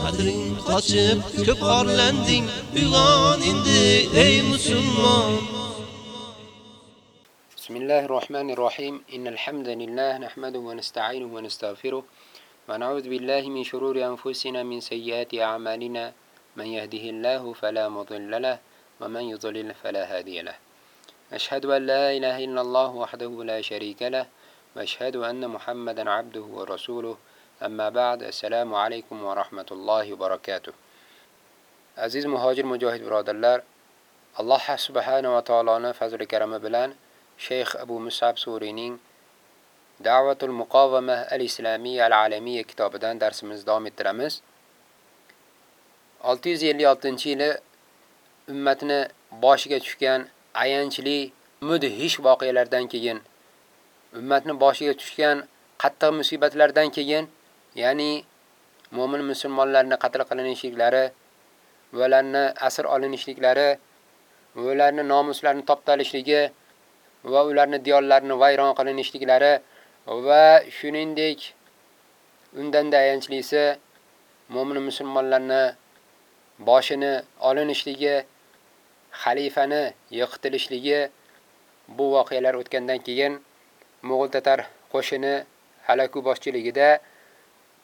Qadring qochib ko'p orlanding uyg'on ey musulmon بسم الله الرحمن الرحيم إن الحمد لله نحمده ونستعينه ونستغفره ونعوذ بالله من شرور أنفسنا من سيئات أعمالنا من يهده الله فلا مضل له ومن يضلل فلا هادي له أشهد أن لا إله إلا الله وحده لا شريك له وأشهد أن محمدا عبده ورسوله Amma ba'd. Assalomu alaykum va rahmatullohi va barakatuh. Aziz muhojir mujohid birodarlar, Alloh subhanahu va taoloning fazli karami bilan Sheyx Abu Musab Surining Da'vatul Muqawama al-Islamiyya al-Alamiyya kitobidan darsimizni davom ettiramiz. 656-yili ummatni boshiga tushgan ayanchli mudhish voqealardan keyin ummatni boshiga tushgan qattiq musibatlardan keyin ya'ni mu'min musulmonlarni qatl qilinishliklari, ularni asir olinishliklari, ularni nomuslarini toptalishligi va ularni diyorlarini vayron qilinishliklari va shuningdek undan da ayanchlisi mu'min musulmonlarni boshini olinishligi, xalifani yiqitilishligi bu voqealar o'tgandan keyin Mo'g'ul tatar qo'shini Halaku boshchiligida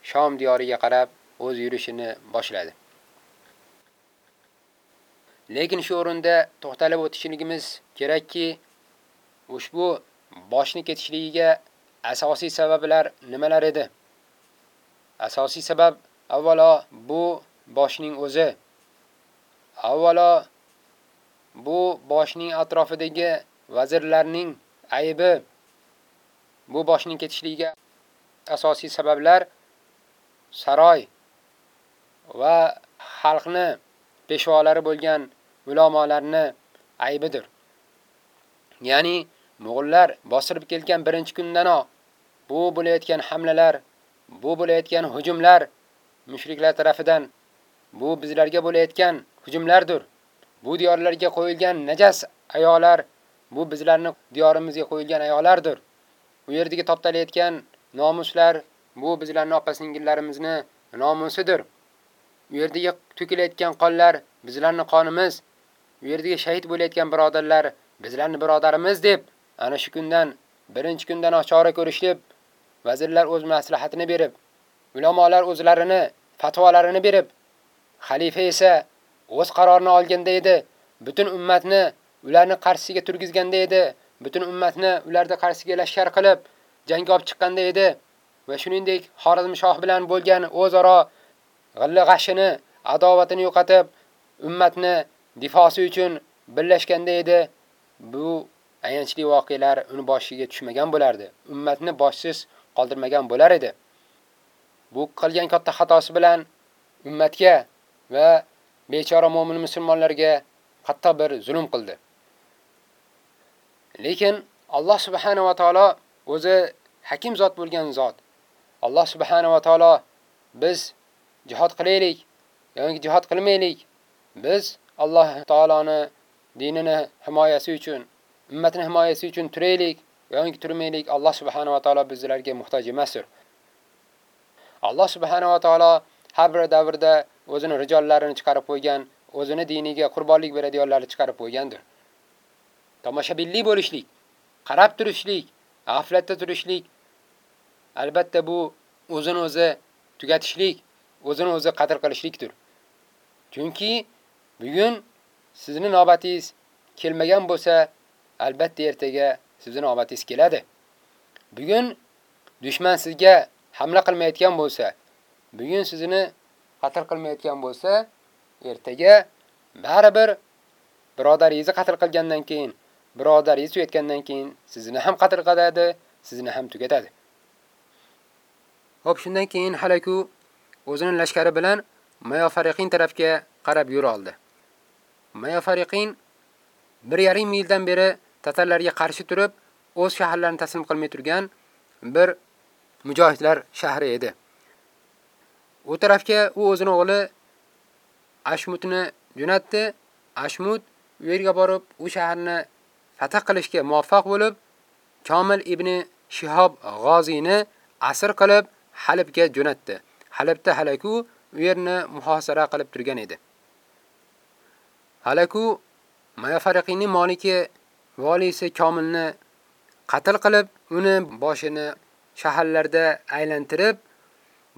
Shom diyoriga qarab o'z yurishini boshladi. Lekin shu o'rinda to'xtalib o'tishligimiz kerakki, ushbu boshni ketishligiga asosiy sabablar nimalar edi? Asosiy sabab avvalo bu boshning o'zi. Avvalo bu boshning atrofidagi vazirlarning aybi. Bu boshning ketishligiga asosiy sabablar saroy va xalqni peshvolari bo'lgan ulamolarni aybidir. Ya'ni Mo'g'ullar bosirib kelgan birinchi kundanoq bu bo'layotgan hamlalar, bu bo'layotgan hujumlar mushriklar tarafidan bu bizlarga bo'layotgan hujumlardir. Bu diyorlarga qo'yilgan najas ayollar bu bizlarni diyorimizga qo'yilgan ayollardir. U yerdagi toptalayotgan nomuslar Bu bizlarning opa-singillarimizni nomusidir. U yerdagi to'kilayotgan qonlar bizlarning qonimiz. U yerdagi shahid bo'layotgan birodarlar bizlarning birodarimiz deb ana shu kundan birinchi kundan ochora ko'rishib, vazirlar o'z maslahatini berib, ulamolar o'zlarini fatvolarini berib, xalifa esa o'z qarorini olganda edi. Butun ummatni ularni qarshisiga turgizganda edi. Butun ummatni ularda qarshisiga lashkar qilib, jangga olib chiqqanda edi. Va shuningdek Xorazm shoh bilan bo'lgan o'zaro g'illa g'ashini, adovatini yo'qotib, ummatni difosi uchun birlashganda edi. Bu ayanchli voqealar uni boshiga tushmagan bo'lardi. Ummatni boshsiz qoldirmagan bo'lar edi. Bu qilgan katta xatosi bilan ummatga va bechora mu'min musulmonlarga qatta bir zulm qildi. Lekin Alloh subhanahu va taolo o'zi hakim zot bo'lgan zot. Alloh subhanahu va taolo biz jihad qilaylik yoki jihad qilmaylik. Biz Alloh taoloni dinini himoyasi uchun, ummatini himoyasi uchun turaylik yoki turmaylik. Alloh subhanahu va taolo bizlarga muhtoj emasdir. Alloh subhanahu va taolo har bir davrda o'zini rijollarini chiqarib qo'ygan, o'zini diniga qurbonlik beradiganlarni chiqarib qo'ygandir. Tomoshabinlik bo'lishlik, qarab turishlik, g'aflatda turishlik Albatta bu o'zini o'zi tugatishlik, o'zini o'zi qadr qilishlikdir. Chunki bugun sizni navbatingiz kelmagan bo'lsa, albatta ertaga sizni navbatingiz keladi. Bugun dushman sizga hamla qilmayotgan bo'lsa, bugun sizni qatl qilmayotgan bo'lsa, ertaga baribir birodaringizni qatl qilgandan keyin, birodaringiz tuyatgandan keyin sizni ham qatl qiladi, sizni ham tugatadi. Hop shundan keyin halaku o'zining lashkari bilan Mayofariqin tarafga qarab yura oldi. Mayofariqin 1.5 mildan beri tatarlarga qarshi turib, o'z shaharlarini taslim qilmay turgan bir mujohidlar shahri edi. U tarafga u o'zining o'g'li Ashmutni jo'natdi. Ashmut u yerga borib, u shaharni fath qilishga muvaffaq bo'lib, Komil ibn Shihob G'ozini asir qilib Halibga jo'natdi. Halibda Halaku u yerni muhosara qilib turgan edi. Halaku Mayafariqning moliki valisi Komilni qatl qilib, uni boshini shaharlarda aylantirib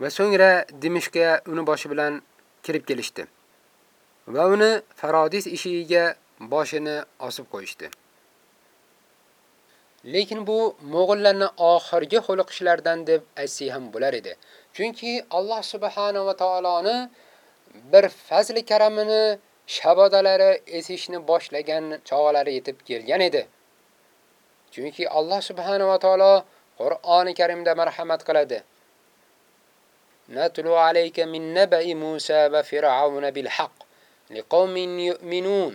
va so'ngra Dimishqga uni boshi bilan kirib kelishdi. Va uni Farodis ishiga boshini osib qo'yishdi. Lekin bu mo'g'ullarning oxirgi xulqishlaridan deb aytsak ham bo'lar edi. Chunki Alloh subhanahu va taoloni bir fazli karamini shabodalari esishni boshlagan chog'lari yetib kelgan edi. Chunki Alloh subhanahu va taolo Qur'oni Karimda marhamat qiladi. Natlu alayka min naba'i Musa va Fir'auna bil haqq liqaumin yu'minun.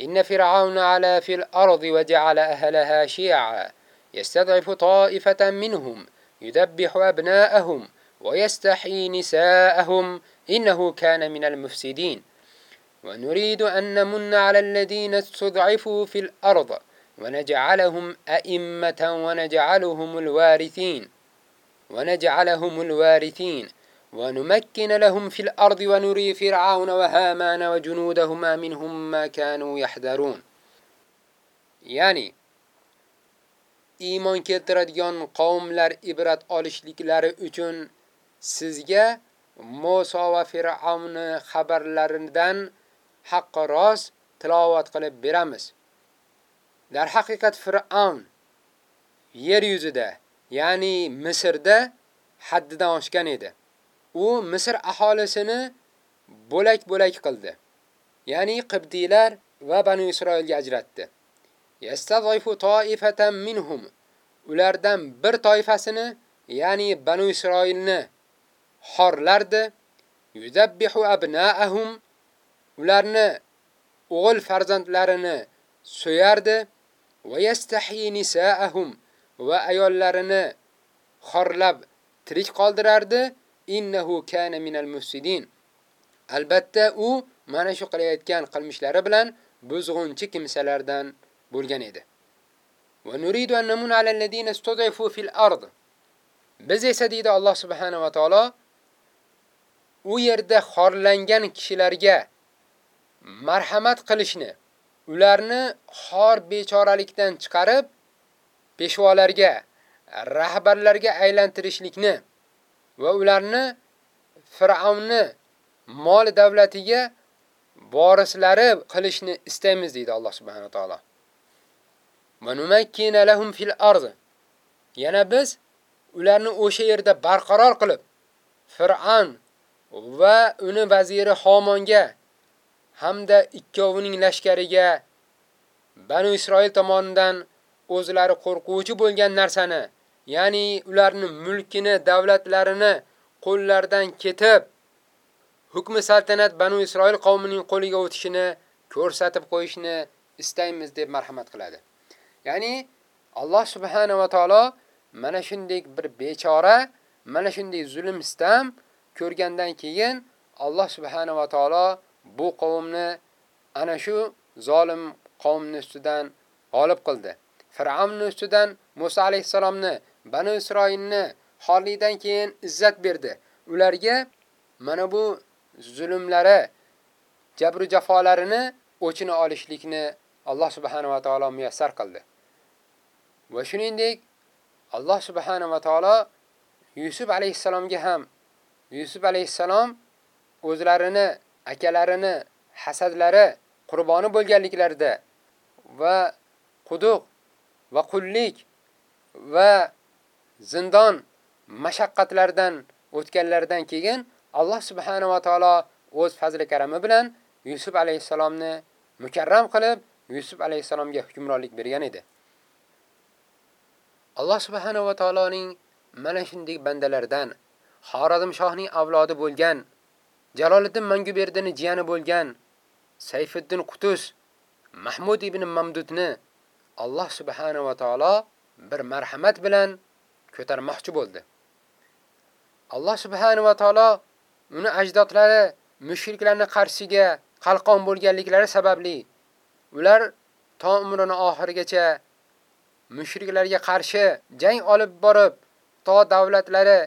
إن فرعون علا في الأرض وجعل أهلها شيعا يستضعف طائفة منهم يذبح أبناءهم ويستحيي نساءهم إنه كان من المفسدين. ونريد أن نمن على الذين استضعفوا في الأرض ونجعلهم أئمة ونجعلهم الوارثين ونجعلهم الوارثين. ونمكن لهم في الأرض ونري فرعون وهامان وجنودهما منهم ما كانوا يحذرون ya'ni iymon keltiradigan qavmlar ibrat olishliklari uchun sizga Musa va Fir'avni xabarlaridan haqqi rost tilovat qilib beramiz. Dar haqiqat Fir'avn yer yuzida, ya'ni Misrda haddidan oshgan edi. U Misr aholisini bo'lak-bo'lak qildi. Ya'ni Qibdilar va Banu Isroilga ajratdi. Yastadhifu toifatan minhum. Ulardan bir toifasini, ya'ni Banu Isroilni xorlardi. Yuzabbihu abnaahum. Ularni o'g'il farzandlarini so'yardi va yastahi nisaahum va ayollarini xorlab tirik qoldirardi innahu kana minal mufsidin. Albatta u mana shu qilayotgan qilmishlari bilan buzg'unchi kimsalardan bo'lgan edi. Va nuridu an namun ala alladina istud'ifu fil ard. Biz esa deydi Alloh subhanahu va taolo u yerda xorlangan kishilarga marhamat qilishni, ularni xor bechoralikdan chiqarib peshvolarga, rahbarlarga aylantirishlikni va ularni Fir'avnni mol davlatiga borislari qilishni istaymiz deydi Alloh subhanahu va taolo. Va numakkina lahum fil ard. Yana biz ularni o'sha yerda barqaror qilib Fir'avn va uni vaziri Homonga hamda ikkovining lashkariga Banu Isroil tomonidan o'zlari qo'rquvchi bo'lgan narsani ya'ni ularni mulkini, davlatlarini qo'llardan ketib hukmi saltanat Banu Isroil qavmining qo'liga o'tishini ko'rsatib qo'yishni istaymiz deb marhamat qiladi. Ya'ni Alloh subhanahu va taolo mana shunday bir bechora, mana shunday zulm istam ko'rgandan keyin Alloh subhanahu va taolo bu qavmni ana shu zolim qavmni ustidan g'olib qildi. Fir'avn ustidan Musa alayhisalomni Banu Isroilni xorlikdan keyin izzat berdi. Ularga mana bu zulmlari, jabr jafolarini o'chini olishlikni Alloh subhanahu va taolo muyassar qildi. Va shuningdek Alloh subhanahu va taolo Yusuf alayhisalomga ham Yusuf alayhisalom o'zlarini, akalarini, hasadlari qurboni bo'lganliklarida va quduq va qullik va zindon mashaqqatlardan o'tganlardan keyin Alloh subhanahu va taolo o'z fazli karami bilan Yusuf alayhisalomni mukarram qilib, Yusuf alayhisalomga hukmronlik bergan edi. Alloh subhanahu va taoloning mana shunday bandalardan Xorazm shohning avlodi bo'lgan Jaloliddin Manguberdining jiyani bo'lgan Sayfiddin Qutus Mahmud ibn Mamdudni Alloh subhanahu va taolo bir marhamat bilan ko'tarmoqchi bo'ldi. Alloh subhanahu va taolo uni ajdodlari mushriklarning qarshisiga qalqon bo'lganliklari sababli ular to umrini oxirigacha mushriklarga qarshi jang olib borib, to davlatlari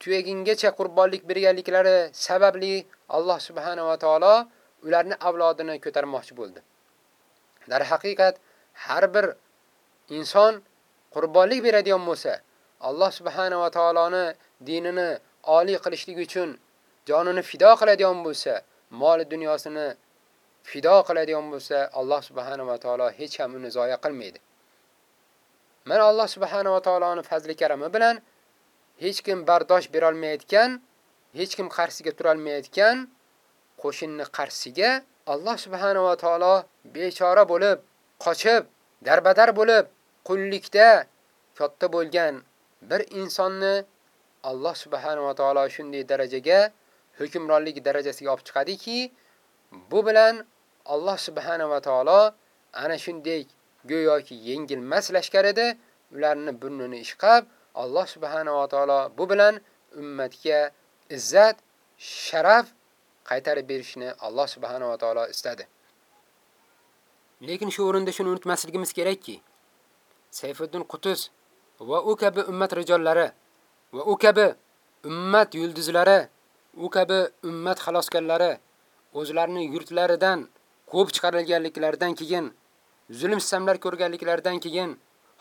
tuyagingacha qurbonlik berganliklari sababli Alloh subhanahu va taolo ularni avlodini ko'tarmoqchi bo'ldi. Dar haqiqat har bir inson qurbonlik beradigan bo'lsa, Alloh subhanahu va taoloni dinini oliy qilishlik uchun jonini fido qiladigan bo'lsa, mol dunyosini fido qiladigan bo'lsa, Alloh subhanahu va taolo hech ham uni zoya qilmaydi. Mana Alloh subhanahu va taoloning fazli karami bilan hech kim bardosh bera olmayotgan, hech kim qarshisiga tura olmayotgan qo'shinni qarshisiga Alloh subhanahu va taolo bechora bo'lib, qochib, darbadar bo'lib, qullikda katta bo'lgan bir insonni Alloh subhanahu va taolo shunday darajaga hukmronlik darajasiga olib chiqadiki, bu bilan Alloh subhanahu va taolo ana shunday go'yoki yengilmas lashkar edi, ularni burnini ishqab, Alloh subhanahu va taolo bu bilan ummatga izzat, sharaf qaytarib berishni Alloh subhanahu va taolo istadi. Lekin shu o'rinda shuni unutmasligimiz kerakki, Sayfuddin Qutuz va u kabi ummat rijollari va u kabi ummat yulduzlari, u kabi ummat xaloskorlari o'zlarining yurtlaridan ko'p chiqarilganliklaridan keyin, zulm samlar ko'rganliklaridan keyin,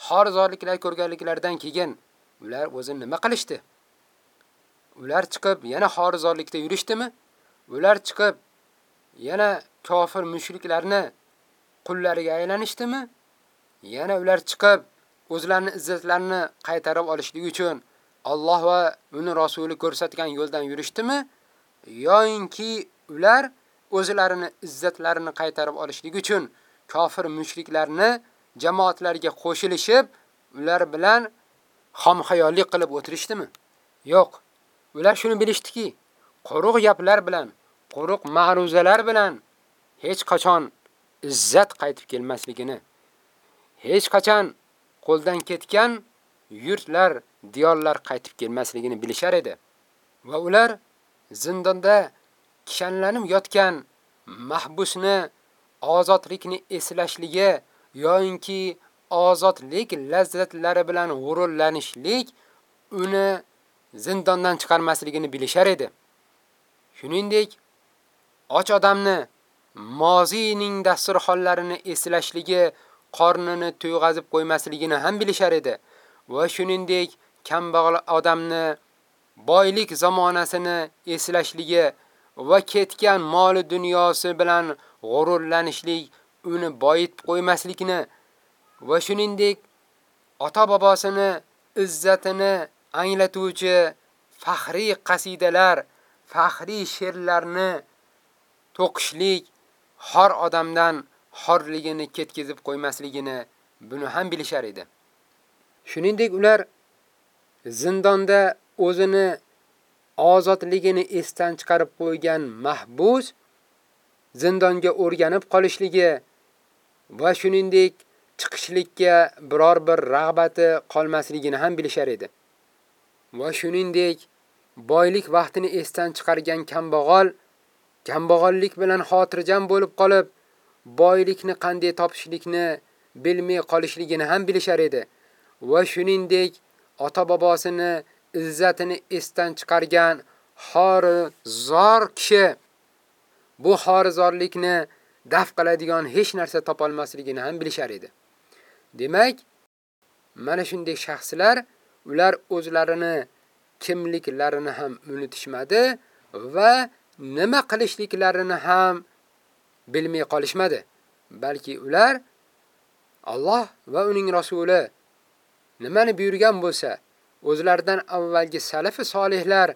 xorizorliklar ko'rganliklaridan keyin ular o'zi nima qilishdi? Ular chiqib yana xorizorlikda yurishdimi? Ular chiqib yana kofir mushriklarni qullariga aylanishdimi? Yana ular chiqib o'zlarini izzatlarini qaytarib olishlik uchun Alloh va uning rasuli ko'rsatgan yo'ldan yurishdimi? Yo'inki ular o'zlarini izzatlarini qaytarib olishlik uchun kofir mushriklarni jamoatlarga qo'shilishib, ular bilan xomxayollik qilib o'tirishdimi? Yo'q. Ular shuni bilishdiki, quruq gaplar bilan, quruq ma'ruzalar bilan hech qachon izzat qaytib kelmasligini, hech qachon qo'ldan ketgan yurtlar, diyorlar qaytib kelmasligini bilishar edi. Va ular zindonda kishanlanib yotgan mahbusni ozodlikni eslashligi yoinki ozodlik lazzatlari bilan g'ururlanishlik uni zindondan chiqarmasligini bilishar edi. Shuningdek, och odamni mozining dasturxonlarini eslashligi qornini to'yg'azib qo'ymasligini ham bilishar edi. Va shuningdek, kambag'al odamni boylik zamonasini eslashligi va ketgan moli dunyosi bilan g'ururlanishlik uni boyitib qo'ymaslikni va shuningdek ota-bobosini izzatini anglatuvchi faxriy qasidalar, faxriy she'rlarni to'qishlik har odamdan xorligini ketkizib qo'ymasligini buni ham bilishar edi. Shuningdek ular zindonda o'zini ozodligini esdan chiqarib qo'ygan mahbus zindonga o'rganib qolishligi va shuningdek chiqishlikka biror bir rag'bati qolmasligini ham bilishar edi. Va shuningdek boylik vaqtini esdan chiqargan kambag'al kambag'allik bilan xotirjam bo'lib qolib, boylikni qanday topishlikni bilmay qolishligini ham bilishar edi. Va shuningdek ota-bobosini izzatini esdan chiqargan xori zor kishi bu xorizorlikni daf qiladigan hech narsa topolmasligini ham bilishar edi. Demak, mana shunday shaxslar ular o'zlarini kimliklarini ham unutishmadi va nima qilishliklarini ham bilmay qolishmadi. Balki ular Alloh va uning rasuli nimani buyurgan bo'lsa, o'zlaridan avvalgi salafi solihlar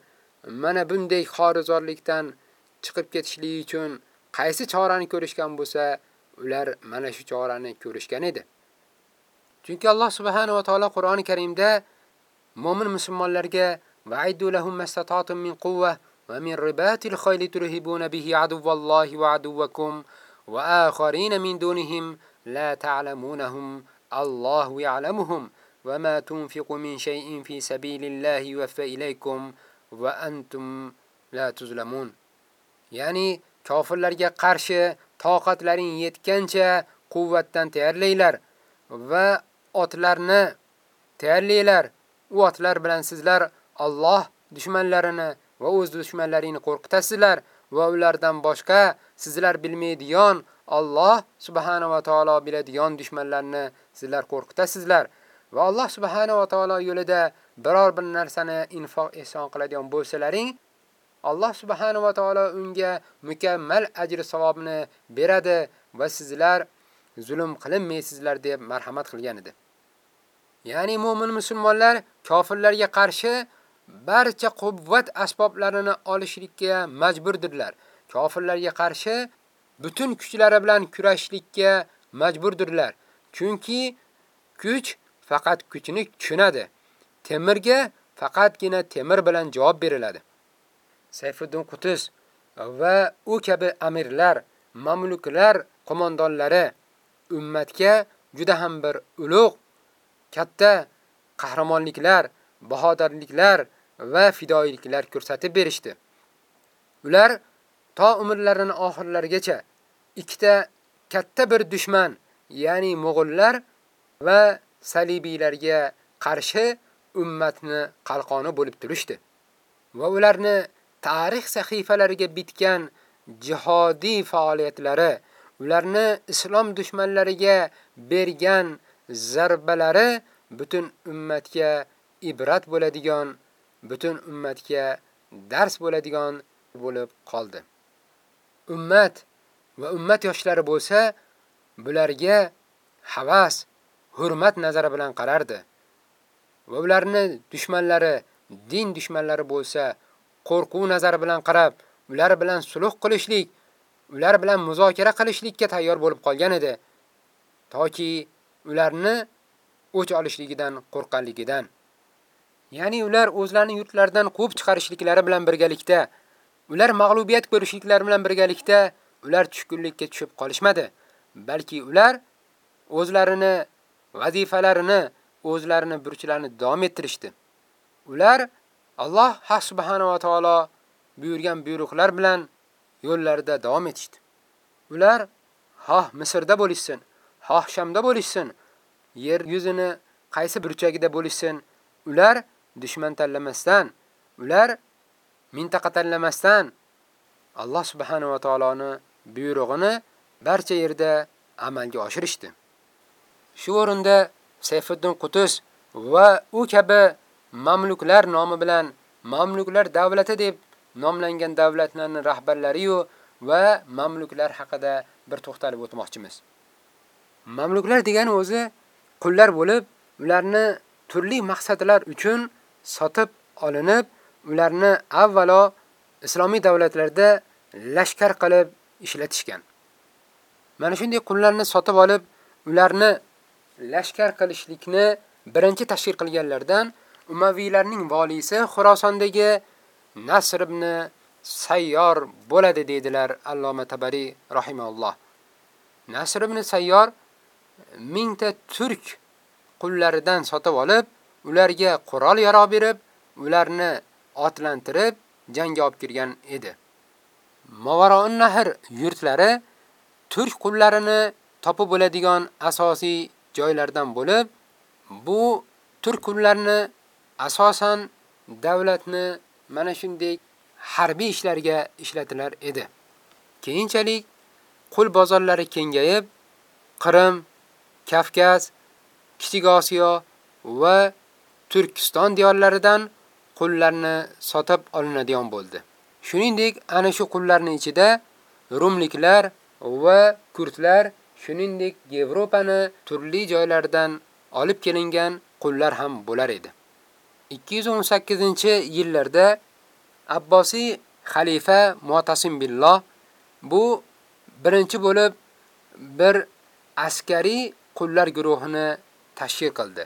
mana bunday xorizorlikdan chiqib ketishligi uchun qaysi chorani ko'rishgan bo'lsa, ular mana shu chorani ko'rishgan edi. Chunki Alloh subhanahu va taolo Qur'oni Karimda mu'min musulmonlarga va'iddu lahum mastata'tum min quvvah ومن رباط الخيل ترهبون به عدو الله وعدوكم وآخرين من دونهم لا تعلمونهم الله يعلمهم وما تنفقوا من شيء في سبيل الله يوفى إليكم وأنتم لا تظلمون ya'ni kofirlarga qarshi toqatlaring yetgancha quvvatdan tayyorlaylar va otlarni tayyorlaylar. U otlar bilan sizlar Alloh dushmanlarini va o'z dushmanlaringni qo'rqitasizlar va ulardan boshqa sizlar bilmaydigan Alloh subhanahu va taolo biladigan dushmanlarni sizlar qo'rqitasizlar. Va Alloh subhanahu va taolo yo'lida biror bir narsani infoq ehson qiladigan bo'lsalaring, Alloh subhanahu va taolo unga mukammal ajr savobini beradi va sizlar zulm qilinmaysizlar deb marhamat qilgan edi. Ya'ni mu'min musulmonlar kofirlarga qarshi barcha quvvat asboblarini olishlikka majburdirlar. Kofirlarga qarshi butun kuchlari bilan kurashishlikka majburdirlar. Chunki kuch faqat kuchni tushunadi. Temirga faqatgina temir bilan javob beriladi. Sayfuddin Qutus va u kabi amirlar, mamluklar qo'mondonlari ummatga juda ham bir ulug' katta qahramonliklar, bahodirliklar va fidoyiliklar ko'rsatib berishdi. Ular to umrlarini oxirlarigacha ikkita katta bir dushman, ya'ni mo'g'ullar va salibiylarga qarshi ummatni qalqoni bo'lib turishdi. Va ularni tarix sahifalariga bitgan jihodiy faoliyatlari, ularni islom dushmanlariga bergan zarbalari butun ummatga ibrat bo'ladigan, butun ummatga dars bo'ladigan bo'lib qoldi. Ummat va ummat yoshlari bo'lsa, bularga havas, hurmat nazari bilan qarardi. Va ularni dushmanlari, din dushmanlari bo'lsa, qo'rquv nazari bilan qarab, ular bilan sulh qilishlik, ular bilan muzokara qilishlikka tayyor bo'lib qolgan edi. Toki ularni o'ch olishligidan qo'rqanligidan. Ya'ni ular o'zlarining yurtlaridan quvib chiqarishliklari bilan birgalikda, ular mag'lubiyat ko'rishliklari bilan birgalikda ular tushkunlikka tushib qolishmadi, balki ular o'zlarini vazifalarini, o'zlarini burchlarini davom ettirishdi. Ular Alloh subhanahu va taolo buyurgan buyruqlar bilan yo'llarida davom etishdi. Ular xoh Misrda bo'lishsin, xoh Shamda bo'lishsin, yer yuzini qaysi burchagida bo'lishsin, ular dushman tanlamasdan, ular mintaqa tanlamasdan Alloh subhanahu va taoloni buyrug'ini barcha yerda amalga oshirishdi. Shu o'rinda Sayfuddin Qutus va u kabi mamluklar nomi bilan mamluklar davlati deb nomlangan davlatlarning rahbarlari va mamluklar haqida bir to'xtalib o'tmoqchimiz. Mamluklar degani o'zi qullar bo'lib, ularni turli maqsadlar uchun sotib olinib, ularni avvalo islomiy davlatlarda lashkar qilib ishlatishgan. Mana shunday qullarni sotib olib, ularni lashkar qilishlikni birinchi tashkil qilganlardan Umaviylarning valisi Xurosondagi Nasr ibn Sayyor bo'ladi dedilar Alloma Tabari rahimahulloh. Nasr ibn Sayyor mingta turk qullaridan sotib olib, ularga qurol yaro berib, ularni otlantirib jangga olib kirgan edi. Mavaroun Nahr yurtlari turk qullarini topib bo'ladigan asosiy joylardan bo'lib, bu turk qullarini asosan davlatni mana shunday harbiy ishlarga ishlatilar edi. Keyinchalik qul bozorlari kengayib, Qrim, Kafkaz, Kichik Osiyo va Turkiston diyorlaridan qullarni sotib olinadigan bo'ldi. Shuningdek, ana shu qullarning ichida rumliklar va kurdlar, shuningdek Yevropani turli joylardan olib kelingan qullar ham bo'lar edi. 218-yillarda Abbosiy xalifa Mu'tasim billah bu birinchi bo'lib bir askariy qullar guruhini tashkil qildi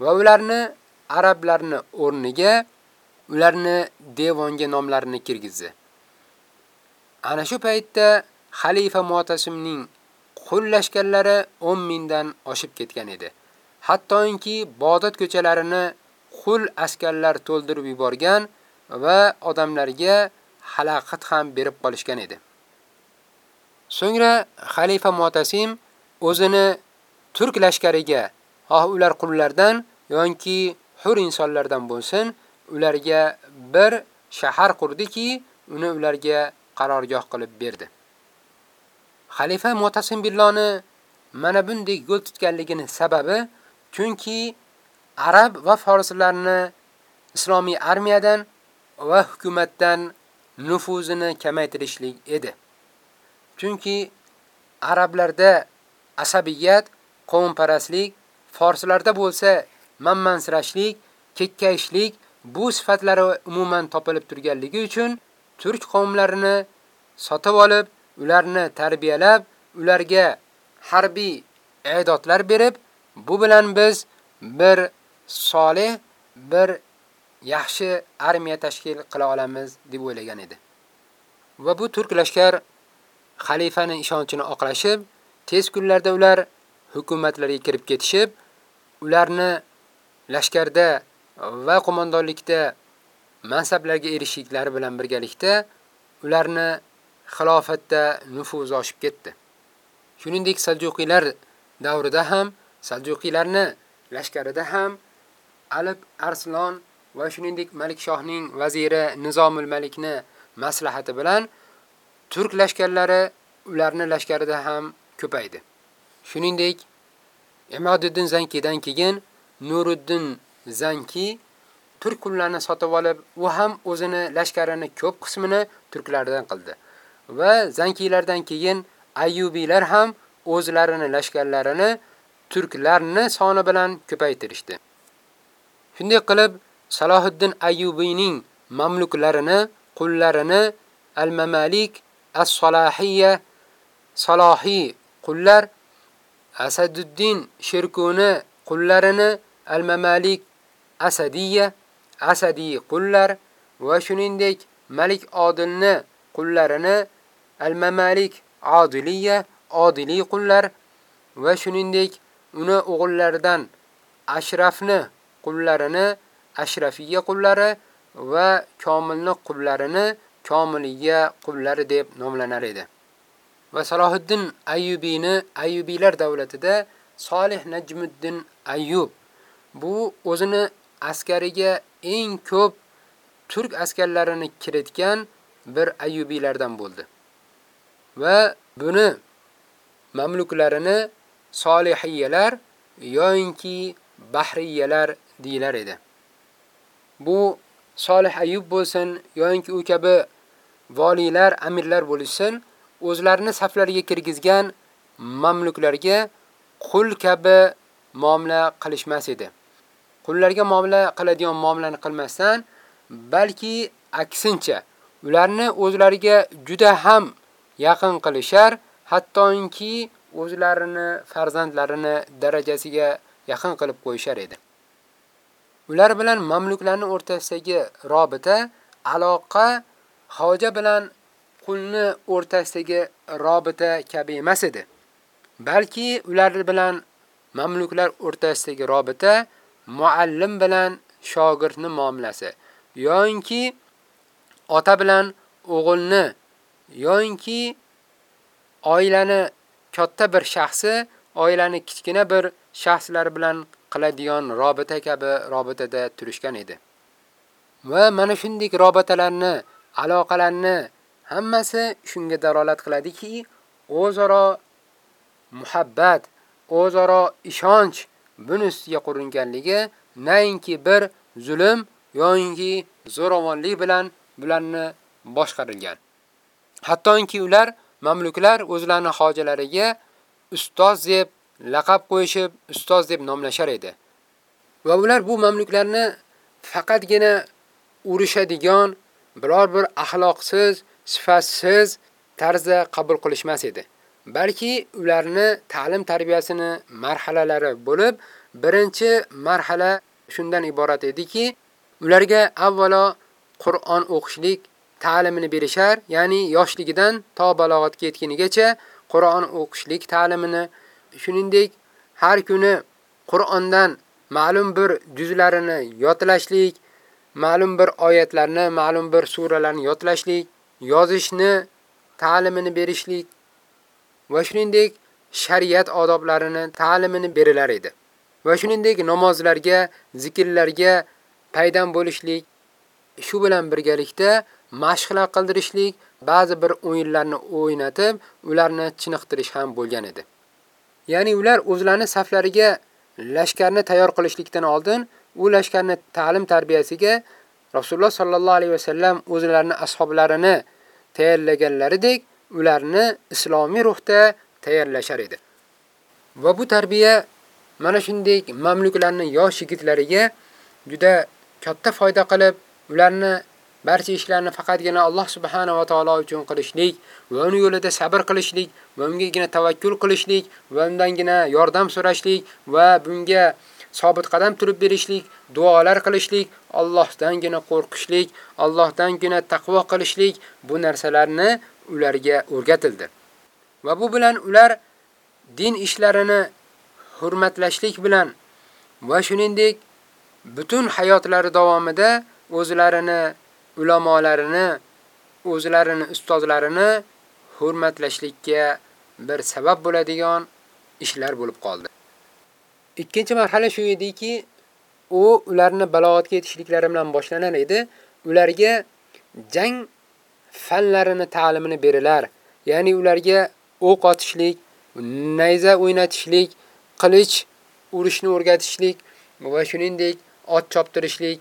va ularni arablarni o'rniga ularni devonga nomlarini kirgizdi. Ana shu paytda xalifa Mu'tasimning qo'llashganlari 10 mingdan oshib ketgan edi. Hattoki Bag'dod ko'chalarini qul askarlar to'ldirib yuborgan va odamlarga xalaqat ham berib qolishgan edi. So'ngra xalifa Mu'tasim o'zini turk lashkariga, xoh ular qullardan yoki hur insonlardan bo'lsin, ularga bir shahar qurdiki, uni ularga qarorgoh qilib berdi. Xalifa Mu'tasim billoni mana bunday yo'l tutganligini sababi chunki arab va forslarni islomiy armiyadan va hukumatdan nufuzini kamaytirishlik edi. Chunki arablarda asabiyat, qavmparastlik, forslarda bo'lsa manmansirashlik, kekkayishlik bu sifatlari umuman topilib turganligi uchun turk qavmlarini sotib olib, ularni tarbiyalab, ularga harbiy e'dodlar berib, bu bilan biz bir solih, bir yaxshi armiya tashkil qila olamiz deb o'ylagan edi. Va bu turk lashkar xalifaning ishonchini oqlashib, tez kunlarda ular hukumatlarga kirib ketishib, ularni lashkarda va qo'mondonlikda mansablarga erishishliklari bilan birgalikda ularni xilofatda nufuzi oshib ketdi. Shuningdek, Saljuqiylar davrida ham Saljuqiylarni lashkarida ham Alib Arslon va shuningdek Malik Shohning vaziri Nizomul Malikni maslahati bilan turk lashkarlari ularni lashkarida ham ko'paydi. Shuningdek, Imoduddin Zankidan keyin Nuriddin Zanki turkullarni sotib olib, u ham o'zini lashkarini ko'p qismini turklardan qildi. Va Zankilardan keyin Ayyubiylar ham o'zlarini lashkarlarini turklarni soni bilan ko'paytirishdi. Shunday qilib, Salohiddin Ayyubiyning mamluklarini, qullarini al-mamalik as-salahiyya Salohi qullar Asaduddin Shirkuni qullarini al-mamalik asadiyya asadi qullar va shuningdek Malik Odilni qullarini al-mamalik adiliyya adili qullar va shuningdek uni o'g'illaridan Ashrafni qullarini Ashrafiyya qullari va Komilni qullarini Komiliyya qullari deb nomlanar edi. Va Salohiddin Ayyubiyni Ayyubiylar davlatida Solih Najmuddin Ayyub bu o'zini askariga eng ko'p turk askarlarini kiritgan bir Ayyubiylardan bo'ldi. Va buni mamluklarini solihiyalar yoinki Bahriyalar deyilar edi. Bu Solih Ayyub bo'lsin yoinki u kabi valilar, amirlar bo'lsin, o'zlarini saflariga kirgizgan mamluklarga qul kabi muomala qilishmas edi. Qullarga muomala qiladigan muomalani qilmasdan, balki aksincha, ularni o'zlariga juda ham yaqin qilishar, hattoki o'zlarini farzandlarini darajasiga yaqin qilib qo'yishar edi. Ular bilan mamluklarning o'rtasidagi robita, aloqa hoja bilan qulni o'rtasidagi robita kabi emas edi. Balki ular bilan mamluklar o'rtasidagi robita muallim bilan shogirdni muomalasi yoinki ota bilan o'g'ilni yoinki oilani katta bir shaxsi oilani kichkina bir shaxslar bilan qiladigan robita kabi robitada turishgan edi. Va mana shunday robitalarni, aloqalarni hammasi shunga dalolat qiladiki, o'zaro muhabbat, o'zaro ishonch buni ustiga qurilganligi nainki bir zulm yoki zo'ravonlik bilan bularni boshqarilgan. Hattoki ular mamluklar o'zlarining hojalariga ustoz deb laqab qo'yishib, ustoz deb nomlashar edi. Va ular bu mamluklarni faqatgina urushadigan biror bir axloqsiz, sifatsiz tarzda qabul qilishmas edi. Balki ularni ta'lim tarbiyasini marhalalari bo'lib, birinchi marhala shundan iborat ediki, ularga avvalo Qur'on o'qishlik ta'limini berishar, ya'ni yoshligidan to balog'atga yetgunigacha Qur'on o'qishlik ta'limini, shuningdek har kuni Qur'ondan ma'lum bir juzlarini yodlashlik, ma'lum bir oyatlarni, ma'lum bir suralarni yodlashlik, yozishni ta'limini berishlik va shuningdek shariat odoblarini ta'limini berilar edi. Va shuningdek namozlarga, zikrlarga paydan bo'lishlik, shu bilan birgalikda mashqlar qildirishlik, ba'zi bir o'yinlarni o'ynatib, ularni chiniqtirish ham bo'lgan edi. Ya'ni ular o'zlarini saflariga lashkarni tayyor qilishlikdan oldin u lashkarni ta'lim tarbiyasiga Rasululloh sallallohu alayhi vasallam o'zlarining ashoblarini tayyorlaganlaridek ularni islomiy ruhda tayyorlashar edi. Va bu tarbiya mana shunday mamluklarning yosh yigitlariga juda katta foyda qilib, ularni barcha ishlarni faqatgina Alloh subhanahu va taolo uchun qilishlik va uning yo'lida sabr qilishlik va ungagina tavakkul qilishlik va undangina yordam so'rashlik va bunga sobit qadam turib berishlik, duolar qilishlik, Allohdangina qo'rqishlik, Allohdangina taqvo qilishlik bu narsalarni ularga o'rgatildi. Va bu bilan ular din ishlarini hurmatlashlik bilan va shuningdek butun hayotlari davomida o'zlarini ulamolarini, o'zlarini ustozlarini hurmatlashlikka bir sabab bo'ladigan ishlar bo'lib qoldi. Ikkinchi marhala shu ediki, u ularni balog'atga yetishliklari bilan boshlanar edi. Ularga jang fanlarini ta'limini berilar. Ya'ni ularga o'q otishlik, nayza o'ynatishlik, qilich urishni o'rgatishlik va shuningdek ot choptirishlik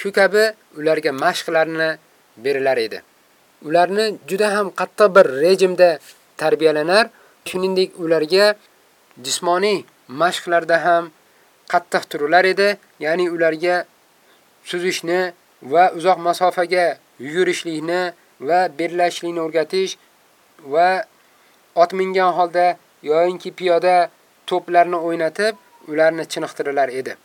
shu kabi ularga mashqlarni berilar edi. Ularni juda ham qattiq bir rejimda tarbiyalanar, shuningdek ularga jismoniy mashqlarda ham qattiq turular edi, ya'ni ularga suzishni va uzoq masofaga yugurishlikni va birlashishlikni o'rgatish va ot mingan holda yoyinki piyoda to'plarni o'ynatib, ularni chiniqtirilar edi.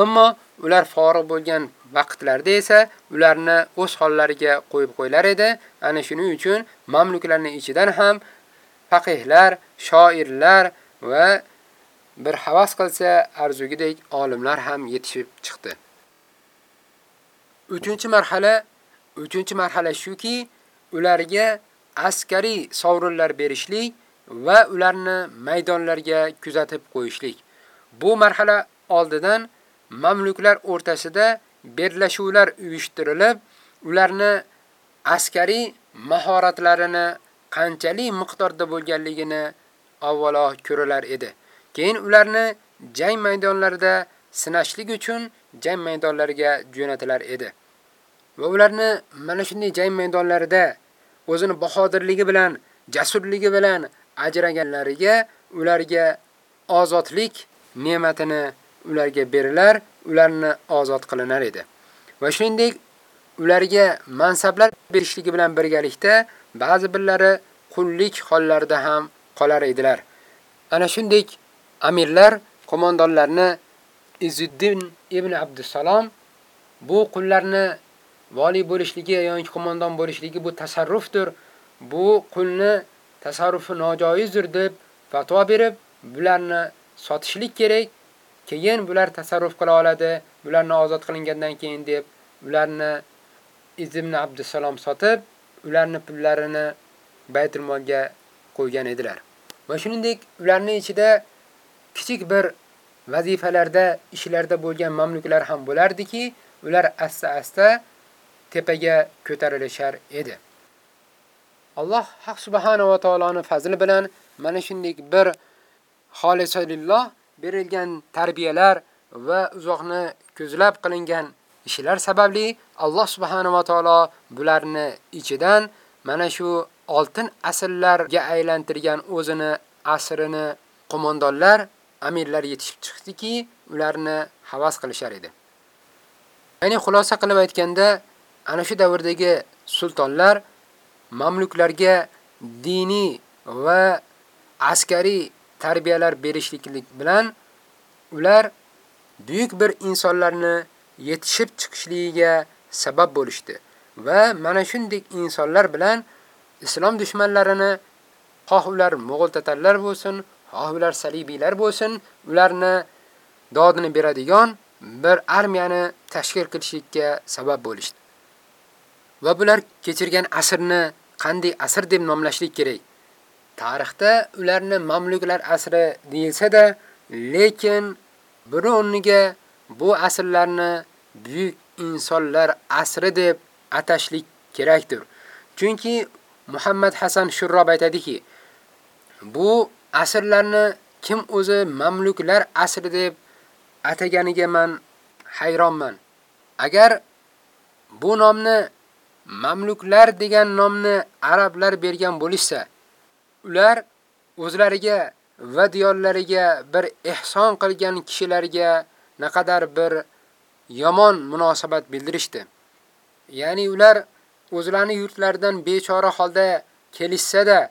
Ammo ular forig' bo'lgan vaqtlarda esa ularni o'z hollariga qo'yib qo'ylar edi. Ana shuning uchun mamluklarning ichidan ham faqihlar, shoirlar va bir havas qilsa arzugidek olimlar ham yetishib chiqdi. 3-marhala 3-marhala shuki, ularga askariy sovrinlar berishlik va ularni maydonlarga kuzatib qo'yishlik. Bu marhala oldidan mamluklar o'rtasida berlashuvlar uyushtirilib, ularni askariy mahoratlarini qanchalik miqdorda bo'lganligini avvalo ko'rilar edi. Keyin ularni jang maydonlarida sinashlik uchun jang maydonlariga jo'natilar edi. Va ularni mana shunday jang maydonlarida o'zini bahodirligi bilan, jasurligi bilan ajraganlariga ularga ozodlik ne'matini ularga berilar, ularni ozod qilinar edi. Va shuningdek, ularga mansablar berishligi bilan birgalikda ba'zi birlari qullik hollarida ham qolar edilar. Ana shunday amirlar, qo'mondonlarni Izuddin ibn Abdussalom bu qullarni vali bo'lishligi yoki qo'mondon bo'lishligi bu tasarrufdir. Bu qulni tasarrufi nojoizdir deb fatvo berib, bularni sotishlik kerak keyin bular tasarruf qila oladi, bularni ozod qilingandan keyin deb ularni Izimni Abdusalom sotib, ularni pullarini Baytul Molga qo'ygan edilar. Va shuningdek, ularning ichida kichik bir vazifalarda, ishlarda bo'lgan mamluklar ham bo'lardiki, ular asta-asta tepaga ko'tarilishar edi. Alloh Haq subhanahu va taoloning fazli bilan mana shunday bir xolisalilloh berilgan tarbiyalar va uzoqni ko'zlab qilingan ishlar sababli Alloh subhanahu va taolo bularni ichidan mana shu oltin asrlarga aylantirgan o'zini asrini qo'mondonlar, amirlar yetishib chiqdiki, ularni havas qilishar edi. Ya'ni xulosa qilib aytganda, ana shu davrdagi sultonlar mamluklarga diniy va askariy tarbiyalar berishliklik bilan ular buyuk bir insonlarni yetishib chiqishligiga sabab bo'lishdi. Va mana shunday insonlar bilan islom dushmanlarini xoh ular mo'g'ul tatarlar bo'lsin, xoh ular salibiylar bo'lsin, ularni dodini beradigan bir armiyani tashkil qilishga sabab bo'lishdi. Va bular kechirgan asrni qanday asr deb nomlashlik kerak? Tarixda ularni mamluklar asri deyilsa-da, lekin bir o'rniga bu asrlarni buyuk insonlar asri deb atashlik kerakdir. Chunki Muhammad Hasan Shurrob aytadiki, bu asrlarni kim o'zi mamluklar asri deb ataganiga men hayronman. Agar bu nomni mamluklar degan nomni arablar bergan bo'lishsa, ular o'zlariga va diyorlariga bir ihson qilgan kishilarga naqadar bir yomon munosabat bildirishdi. Ya'ni ular o'zlarini yurtlaridan bechora holda kelishsa-da,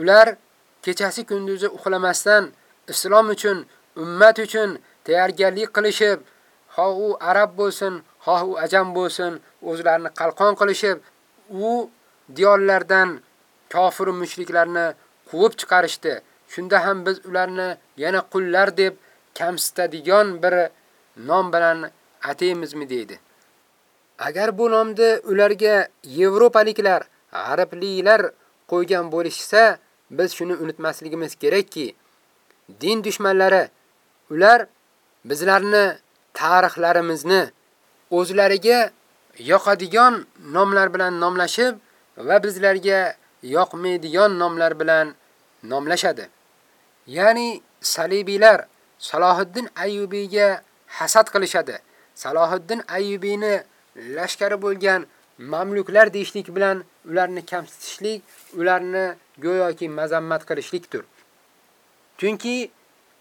ular kechasi kunduzi uxlamasdan islom uchun, ummat uchun tayyorgarlik qilishib, ha u arab bo'lsin, ha u ajam bo'lsin, o'zlarini qalqon qilishib, u diyorlardan kofir mushriklarni quvib chiqarishdi. Shunda ham biz ularni yana qullar deb kamsitadigan bir nom bilan ataymizmi deydi. Agar bu nomni ularga Yevropaliklar, Arabliklar qo'ygan bo'lishsa, biz shuni unutmasligimiz kerakki, din dushmanlari ular bizlarni tarixlarimizni o'zlariga yoqadigan nomlar bilan nomlashib va bizlarga yoqmaydigan nomlar bilan nomlashadi. Ya'ni salibiylar Salohiddin Ayyubiyga hasad qilishadi. Salohiddin Ayyubiyni lashkari bo'lgan mamluklar deishlik bilan ularni kamsitishlik, ularni go'yoki mazammat qilishlikdir. Chunki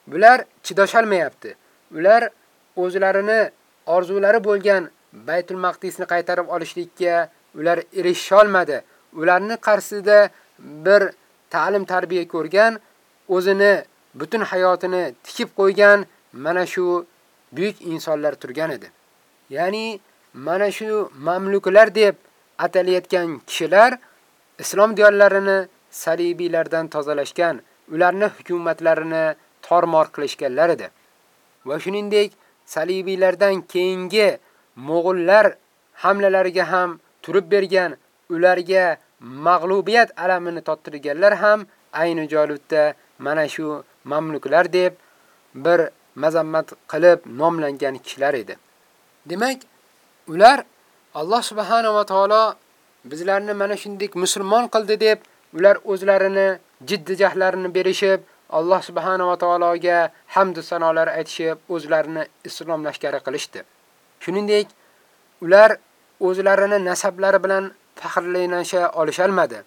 bular chidasholmayapti. Ular o'zlarini orzulari bo'lgan Baytul Maqdisni qaytarib olishlikka ular erisha olmadi. Ularni qarshisida bir ta'lim tarbiya ko'rgan, o'zini butun hayotini tikib qo'ygan mana shu buyuk insonlar turgan edi. Ya'ni mana shu mamluklar deb atalayotgan kishilar islom diyorlarini salibiylardan tozalashgan, ularni hukumatlarini tormor qilishganlar edi. Va shuningdek salibiylardan keyingi mo'g'ullar hamlalariga ham turib bergan, ularga mag'lubiyat alamini tottirganlar ham ayni joyda mana shu mamluklar deb bir mazammat qilib nomlangan kishilar edi. Demak, ular Alloh subhanahu va taolo bizlarni mana shunday musulmon qildi deb ular o'zlarini jiddi jahlarini berishib, Alloh subhanahu va taologa hamd va sanolar aytishib, o'zlarini islom qilishdi. Shuningdek, ular o'zlarini nasablari bilan faxrlanisha olishalmadi.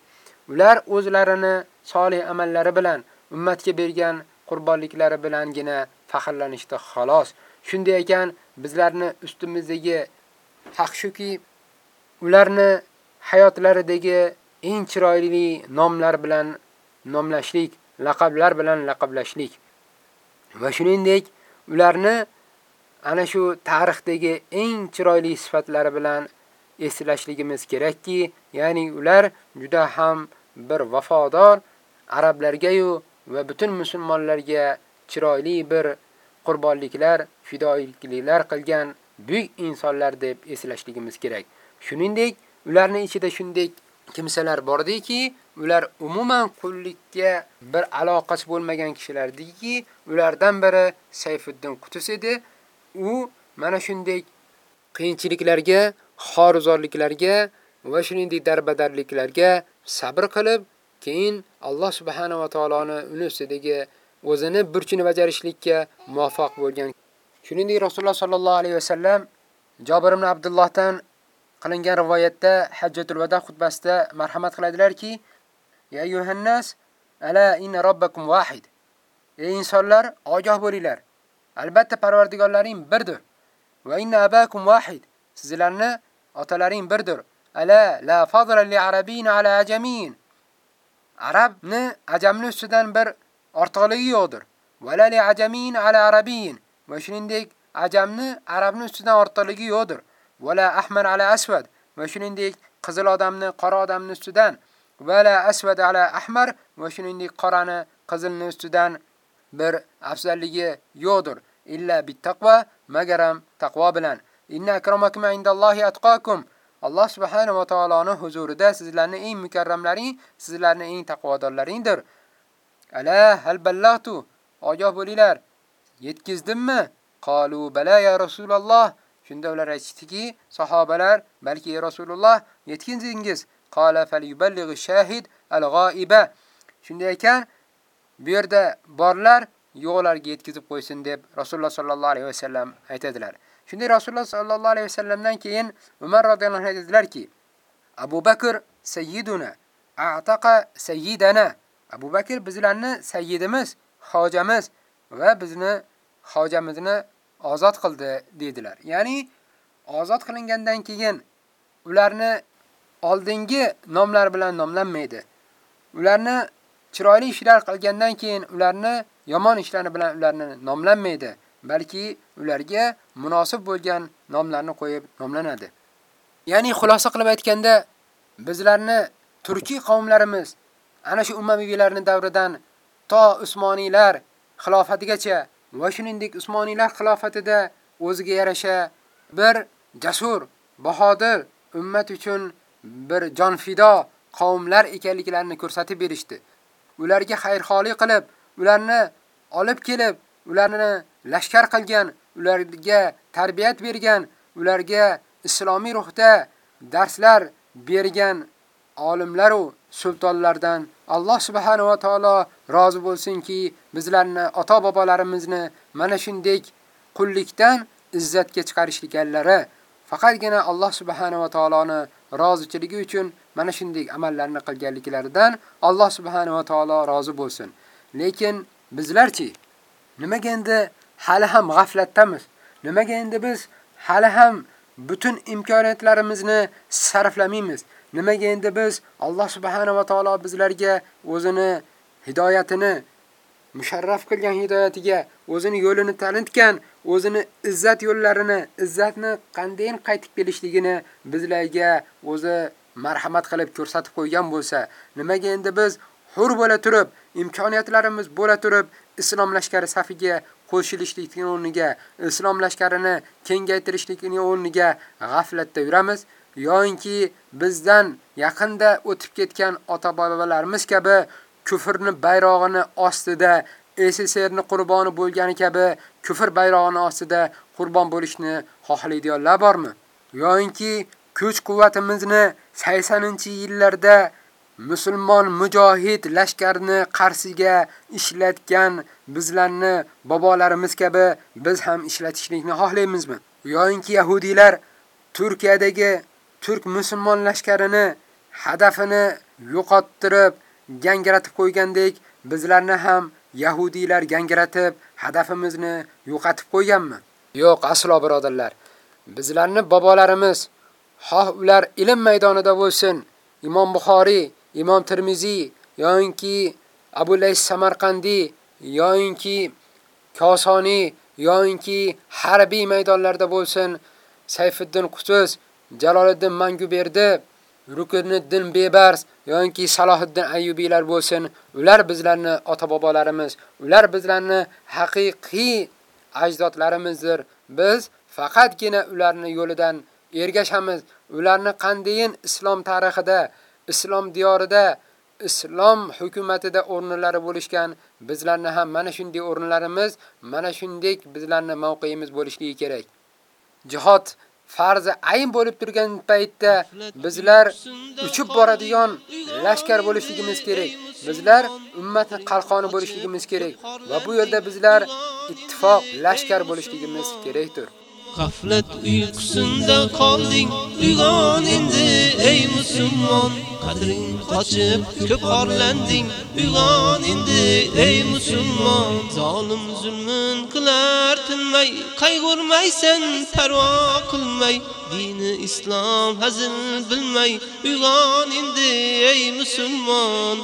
Ular o'zlarini solih amallari bilan, ummatga bergan qurbonliklari bilangina faxrlanishdi xolos. Shunday ekan, bizlarni ustimizdagi haq shuki, ularni hayotlaridagi eng chiroyli nomlar bilan nomlashlik, laqablar bilan laqablashlik va shuningdek ularni ana shu tarixdagi eng chiroyli sifatlari bilan eslashligimiz kerakki, ya'ni ular juda ham bir vafodor arablarga-yu va butun musulmonlarga chiroyli bir qurbonliklar, fidoiliklar qilgan buyuk insonlar deb eslashligimiz kerak. Shuningdek, ularning ichida shunday kimsalar bordiki, ular umuman qullikka bir aloqasi bo'lmagan kishilardiki, ulardan biri Sayfuddin Qutus edi. u mana shunday qiyinchiliklarga, xorizorliklarga va shuningdek darbadarliklarga sabr qilib, keyin Alloh subhanahu va taoloni uni ustidagi o'zini burchini bajarishlikka muvaffaq bo'lgan. Shuningdek Rasululloh sallallohu alayhi va sallam Jabir ibn Abdullohdan qilingan rivoyatda Hajjatul Vada xutbasida marhamat qiladilarki: "Ya ayyuhannas, ala inna robbakum wahid." Ey insonlar, ogoh bo'linglar. Albatta Parvardigorlaring birdir. Va inna abakum wahid. Sizlarni otalaring birdir. Ala la fadla li arabin ala ajamin. Arabni ajamni ustidan bir ortiqligi yo'qdir. Va la li ajamin ala arabin. Va shuningdek ajamni arabni ustidan ortiqligi yo'qdir. Wala ahmar ala aswad va shuningdek qizil odamni qora odamni ustidan wala asvad ala ahmar va shuningdek qorani qizilni ustidan bir afzalligi yo'qdir. Illa bittaqva magaram taqvo bilan. Inna akramakum indallohi atqakum. Alloh subhanahu va taoloning huzurida sizlarning eng mukarramlaring, sizlarning eng taqvodorlaringdir. Ala hal ballatu Ogoh bo'linglar. Yetkizdimmi? Qalu bala ya Rasululloh. Shunda ular aytishdiki, sahobalar, balki ya Rasululloh yetkizdingiz. Qala falyuballighi shahid al-g'aiba. Shunday ekan, bu yerda borlar yo'qlarga yetkazib qo'ysin deb Rasululloh sallallohu alayhi vasallam aytadilar. Shunday Rasululloh sallallohu alayhi vasallamdan keyin Umar radhiyallohu anhu aytadilarki, Abu Bakr sayyiduna, a'taqa sayyidana. Abu Bakr bizlarni sayyidimiz, hojamiz va bizni hojamizni ozod qildi dedilar. Ya'ni ozod qilingandan keyin ularni oldingi nomlar bilan nomlanmaydi. Ularni chiroyli ishlar qilgandan keyin ularni yomon ishlari bilan ularni nomlanmaydi, balki ularga munosib bo'lgan nomlarni qo'yib nomlanadi. Ya'ni xulosa qilib aytganda, bizlarni turkiy qavmlarimiz ana shu ummaviylarning davridan to Usmoniylar xilofatigacha va shuningdek Usmoniylar xilofatida o'ziga yarasha bir jasur, bahodir ummat uchun bir jonfido qavmlar ekanliklarini ko'rsatib berishdi. Ularga xayrxohlik qilib, ularni olib kelib, ularni lashkar qilgan, ularga tarbiyat bergan, ularga islomiy ruhda darslar bergan olimlar va sultonlardan Alloh subhanahu va taolo rozi bo'lsinki, bizlarni ota-bobolarimizni mana shunday qullikdan izzatga chiqarishliklari faqatgina Alloh subhanahu va taoloni rozichiligi uchun mana shunday amallarni qilganliklaridan Alloh subhanahu va taolo rozi bo'lsin. Lekin bizlarchi nimaga endi hali ham g'aflatdamiz? Nimaga endi biz hali ham butun imkoniyatlarimizni sarflamaymiz? Nimaga endi biz Alloh subhanahu va taolo bizlarga o'zini hidoyatini musharraf qilgan hidoyatiga o'zini yo'lini talintgan, o'zini izzat yo'llarini, izzatni qanday qaytib kelishligini bizlarga o'zi marhamat qilib ko'rsatib qo'ygan bo'lsa, nimaga endi biz hur bo'la turib, imkoniyatlarimiz bo'la turib, islom lashkari safiga qo'shilishlikning o'rniga, islom lashkarini kengaytirishlikning o'rniga g'aflatda yuramiz. Yoinki bizdan yaqinda o'tib ketgan ota-bobolarimiz kabi kufrni bayrog'ini ostida SSRni qurboni bo'lgani kabi kufr bayrog'ini ostida qurbon bo'lishni xohlaydiganlar bormi? Yo'inki kuch-quvvatimizni 80-yillarda musulmon mujohid lashkarni qarsiga ishlatgan bizlarni bobolarimiz kabi biz ham ishlatishlikni xohlaymizmi? Yo'inki yahudiylar Turkiyadagi turk musulmon lashkarini hadafini yo'qottirib gangratib qo'ygandek, bizlarni ham yahudiylar gangratib hadafimizni yo'qotib qo'yganmi? Yo'q, aslo birodarlar. Bizlarni bobolarimiz xoh ular ilm maydonida bo'lsin, Imom Buxoriy, Imom Tirmiziy yoki Abu Lays Samarqandiy yoki Kosoni yoki harbiy maydonlarda bo'lsin, Sayfiddin Qutuz, Jaloliddin Manguberdi Rukuniddin Bebars yoki Salohiddin Ayyubiylar bo'lsin, ular bizlarni ota-bobolarimiz, ular bizlarni haqiqiy ajdodlarimizdir. Biz faqatgina ularni yo'lidan ergashamiz. Ularni qandayin islom tarixida, islom diyorida, islom hukumatida o'rnlari bo'lishgan, bizlarni ham mana shunday o'rnlarimiz, mana shunday bizlarni mavqeyimiz bo'lishligi kerak. Jihad farzi ayn bo'lib turgan paytda bizlar uchib boradigan lashkar bo'lishligimiz kerak. Bizlar ummatni qalqoni bo'lishligimiz kerak va bu yerda bizlar ittifoq lashkar bo'lishligimiz kerakdir. G'aflat uyqusinda qolding, uyg'on endi ey musulmon. Qadring qochib, ko'p orlanding, uyg'on endi ey musulmon. Zolim zulmun qilar tinmay, qayg'urmaysan, parvo qilmay, dini islom hazil bilmay, uyg'on endi ey musulmon.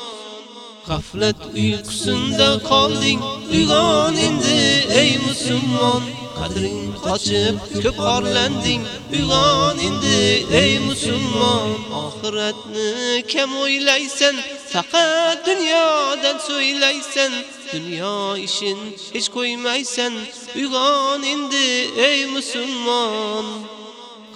Gaflet uykusunda qolding uyg'on endi ey musulmon qadring qochib ko'p orlanding uyg'on endi ey musulmon oxiratni kam o'ylaysan. Faqat dunyodan so'ylaysan. Dunyo ishin hech qo'ymaysan. Uyg'on endi ey musulmon.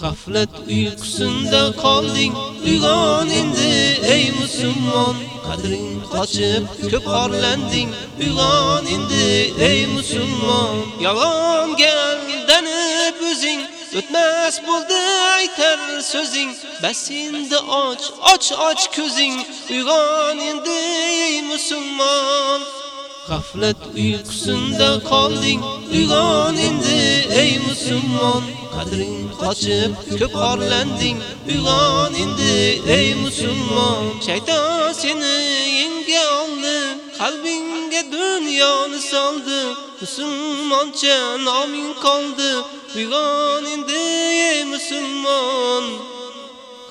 Gaflet uykusunda qolding. Uyg'on endi ey musulmon. Qadring qochib ko'p orlanding uyg'on endi ey musulmon yolg'onga aldanib o'zing o'tmas bo'ldi aytar so'zing bas endi och och och ko'zing uyg'on endi ey musulmon Gaflet uykusunda qolding uyg'on endi ey musulmon qadring qochib ko'p orlanding uyg'on endi ey musulmon shayton seni yenga oldi qalbingga dunyoni soldi musulmoncha noming qoldi uyg'on endi ey musulmon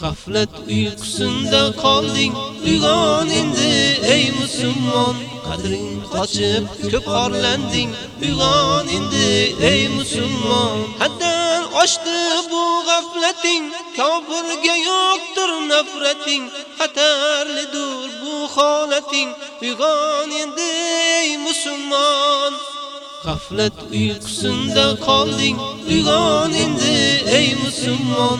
Gaflet uykusunda qolding uyg'on endi ey musulmon qadring qochib ko'p orlanding uyg'on endi ey musulmon haddan oshdi bu g'aflating kofirga yo'qdir nafrating xatarlidir bu holating uyg'on endi ey musulmon. G'aflat uyqusinda qolding uyg'on endi ey musulmon.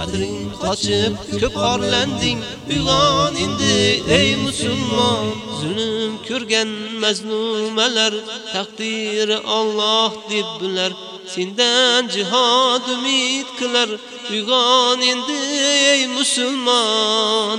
qadring qochib ko'p orlanding uyg'on endi ey musulmon. Zulm ko'rgan mazlumalar taqdiri Alloh deb bular sendan jihad umid qilar. Uyg'on endi ey musulmon.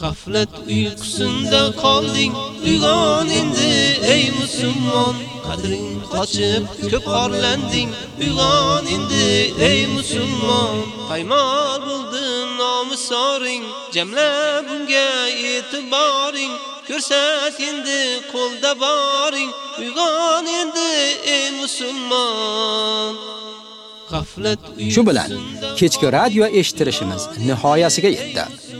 Gaflet uykusunda qolding uyg'on endi ey musulmon qadring qochib ko'p orlanding uyg'on ey musulmon qaymol bo'ldi nomusoring jamla bunga e'tiboring ko'rsat endi qo'lda boring uyg'on endi ey musulmon Shu bilan kechki radio eshittirishimiz nihoyasiga yetdi.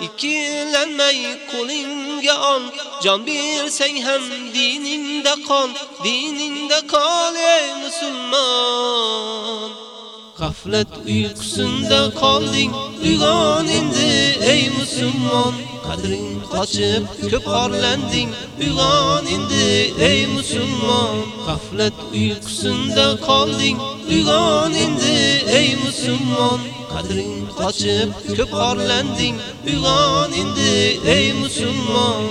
İkilenmey kulin an Can bilsen hem dininde kal Dininde kal ey Müslüman. Gaflet uykusunda qolding uyg'on endi ey musulmon qadring qochib ko'p orlanding uyg'on ey musulmon Gaflet uykusunda qolding uyg'on endi ey musulmon qadring qochib ko'p orlanding uyg'on ey musulmon